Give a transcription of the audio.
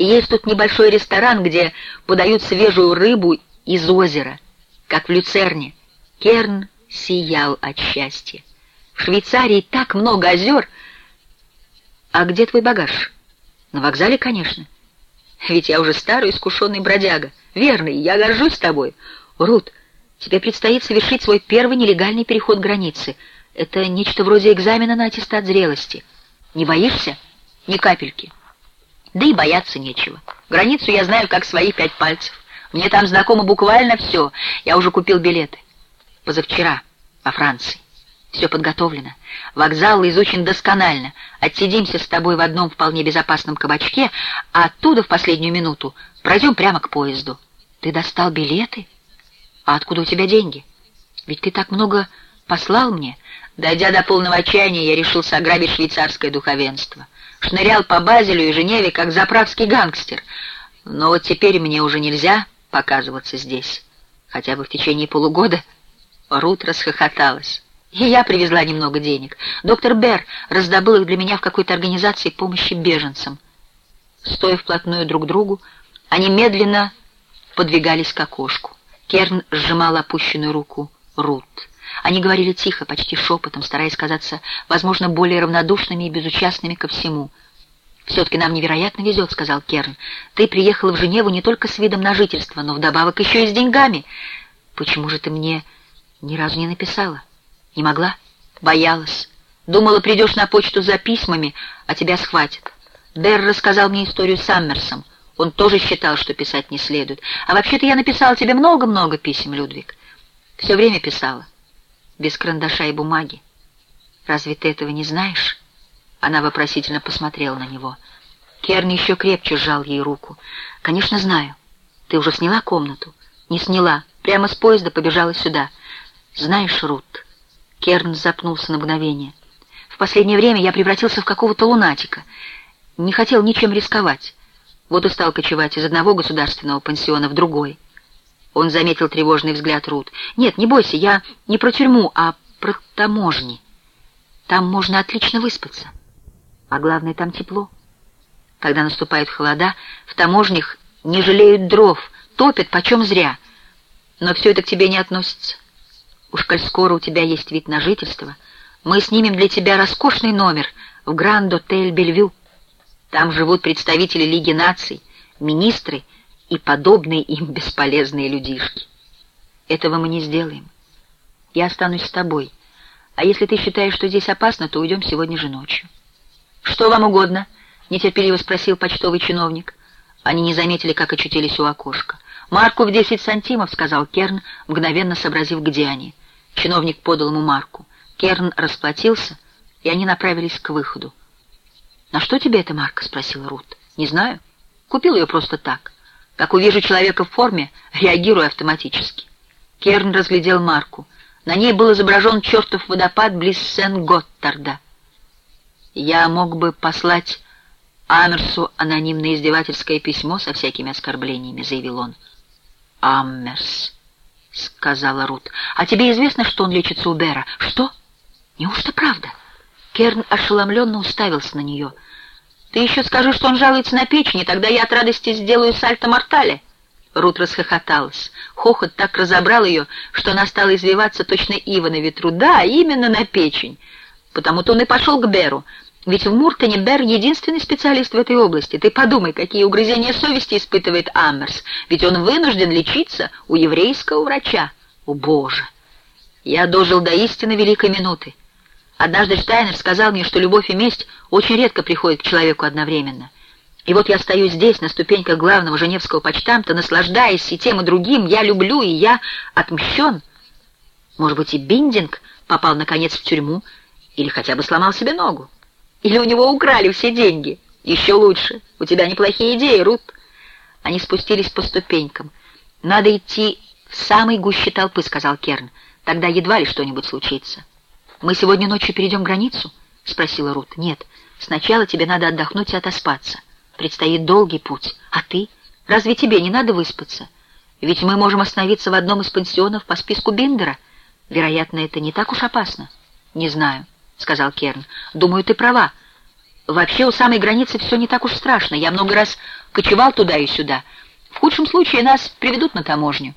Есть тут небольшой ресторан, где подают свежую рыбу из озера, как в Люцерне. Керн сиял от счастья. В Швейцарии так много озер. А где твой багаж? На вокзале, конечно. Ведь я уже старый искушенный бродяга. Верный, я горжусь тобой. Рут, тебе предстоит совершить свой первый нелегальный переход границы. Это нечто вроде экзамена на аттестат зрелости. Не боишься? Ни капельки. Да и бояться нечего. Границу я знаю как свои пять пальцев. Мне там знакомо буквально все. Я уже купил билеты. Позавчера, во Франции. Все подготовлено. Вокзал изучен досконально. Отсидимся с тобой в одном вполне безопасном кабачке, а оттуда в последнюю минуту пройдем прямо к поезду. Ты достал билеты? А откуда у тебя деньги? Ведь ты так много послал мне. Дойдя до полного отчаяния, я решился ограбить швейцарское духовенство. Шнырял по Базелю и Женеве, как заправский гангстер. Но вот теперь мне уже нельзя показываться здесь. Хотя бы в течение полугода Рут расхохоталась. И я привезла немного денег. Доктор Берр раздобыл их для меня в какой-то организации помощи беженцам. Стоя вплотную друг к другу, они медленно подвигались к окошку. Керн сжимал опущенную руку Рут. Они говорили тихо, почти шепотом, стараясь казаться, возможно, более равнодушными и безучастными ко всему. «Все-таки нам невероятно везет», — сказал Керн. «Ты приехала в Женеву не только с видом на жительство, но вдобавок еще и с деньгами. Почему же ты мне ни разу не написала?» Не могла? Боялась. Думала, придешь на почту за письмами, а тебя схватят. Дэр рассказал мне историю с Саммерсом. Он тоже считал, что писать не следует. А вообще-то я написала тебе много-много писем, Людвиг. Все время писала. Без карандаша и бумаги. Разве ты этого не знаешь? Она вопросительно посмотрела на него. Керн еще крепче сжал ей руку. «Конечно, знаю. Ты уже сняла комнату?» «Не сняла. Прямо с поезда побежала сюда. Знаешь, Рут...» Керн запнулся на мгновение. «В последнее время я превратился в какого-то лунатика. Не хотел ничем рисковать. Вот и стал кочевать из одного государственного пансиона в другой». Он заметил тревожный взгляд Рут. «Нет, не бойся, я не про тюрьму, а про таможни. Там можно отлично выспаться. А главное, там тепло. Когда наступают холода, в таможнях не жалеют дров, топят почем зря. Но все это к тебе не относится. Уж коль скоро у тебя есть вид на жительство, мы снимем для тебя роскошный номер в Гранд-Отель Бельвю. Там живут представители Лиги наций, министры и подобные им бесполезные людишки. Этого мы не сделаем. Я останусь с тобой. А если ты считаешь, что здесь опасно, то уйдем сегодня же ночью. «Что вам угодно?» — нетерпеливо спросил почтовый чиновник. Они не заметили, как очутились у окошка. «Марку в десять сантимов», — сказал Керн, мгновенно сообразив, где они. Чиновник подал ему марку. Керн расплатился, и они направились к выходу. «На что тебе эта марка?» — спросила Рут. «Не знаю. Купил ее просто так. Как увижу человека в форме, реагирую автоматически». Керн разглядел марку. На ней был изображен чертов водопад близ Сен-Готтарда. «Я мог бы послать Амерсу анонимное издевательское письмо со всякими оскорблениями», — заявил он. «Амерс», — сказала Рут. «А тебе известно, что он лечится у Бера?» «Что? Неужто правда?» Керн ошеломленно уставился на нее. «Ты еще скажи, что он жалуется на печень, и тогда я от радости сделаю сальто-мортале». Рут расхохоталась. Хохот так разобрал ее, что она стала извиваться точно ива на ветру. «Да, именно на печень. Потому-то он и пошел к Беру. Ведь в Муртоне Бер единственный специалист в этой области. Ты подумай, какие угрызения совести испытывает Аммерс. Ведь он вынужден лечиться у еврейского врача. О, Боже! Я дожил до истины великой минуты. Однажды Штайнер сказал мне, что любовь и месть очень редко приходят к человеку одновременно. И вот я стою здесь, на ступеньках главного женевского почтамта, наслаждаясь и тем, и другим. Я люблю, и я отмщен. Может быть, и Биндинг попал, наконец, в тюрьму или хотя бы сломал себе ногу. Или у него украли все деньги? Еще лучше. У тебя неплохие идеи, Рут. Они спустились по ступенькам. Надо идти в самой гуще толпы, сказал Керн. Тогда едва ли что-нибудь случится. Мы сегодня ночью перейдем границу? Спросила Рут. Нет. Сначала тебе надо отдохнуть и отоспаться. Предстоит долгий путь. А ты? Разве тебе не надо выспаться? Ведь мы можем остановиться в одном из пансионов по списку Биндера. Вероятно, это не так уж опасно. Не знаю. — сказал Керн. «Думаю, ты права. Вообще у самой границы все не так уж страшно. Я много раз кочевал туда и сюда. В худшем случае нас приведут на таможню.